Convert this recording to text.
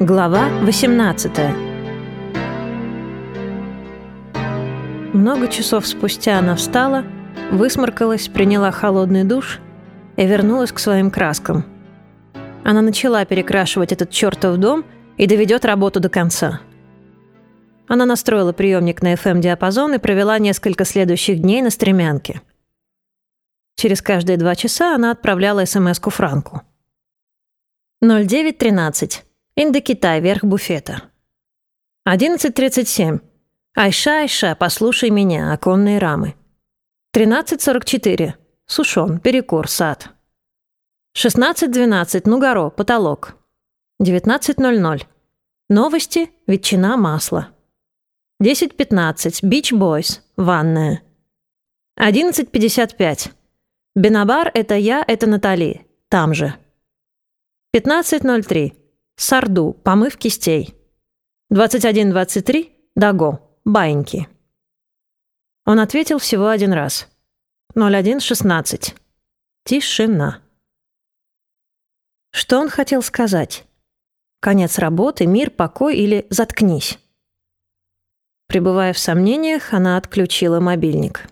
Глава 18 Много часов спустя она встала, высморкалась, приняла холодный душ и вернулась к своим краскам. Она начала перекрашивать этот чертов дом и доведет работу до конца. Она настроила приемник на FM-диапазон и провела несколько следующих дней на стремянке. Через каждые два часа она отправляла СМС-ку Франку. 0913. Индокитай, верх буфета. 11.37. Айша, Айша, послушай меня, оконные рамы. 13.44. Сушон, перекур, сад. 16.12. Нугаро, потолок. 19.00. Новости, ветчина, масло. 10.15. Бич Бойс, ванная. 11.55. Бенабар — это я, это Натали. Там же. 15.03. Сарду, помыв кистей. 21.23. Даго, баиньки. Он ответил всего один раз. 01.16. Тишина. Что он хотел сказать? Конец работы, мир, покой или заткнись? Пребывая в сомнениях, она отключила мобильник.